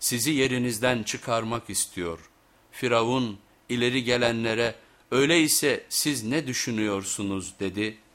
sizi yerinizden çıkarmak istiyor. Firavun ileri gelenlere öyleyse siz ne düşünüyorsunuz dedi.''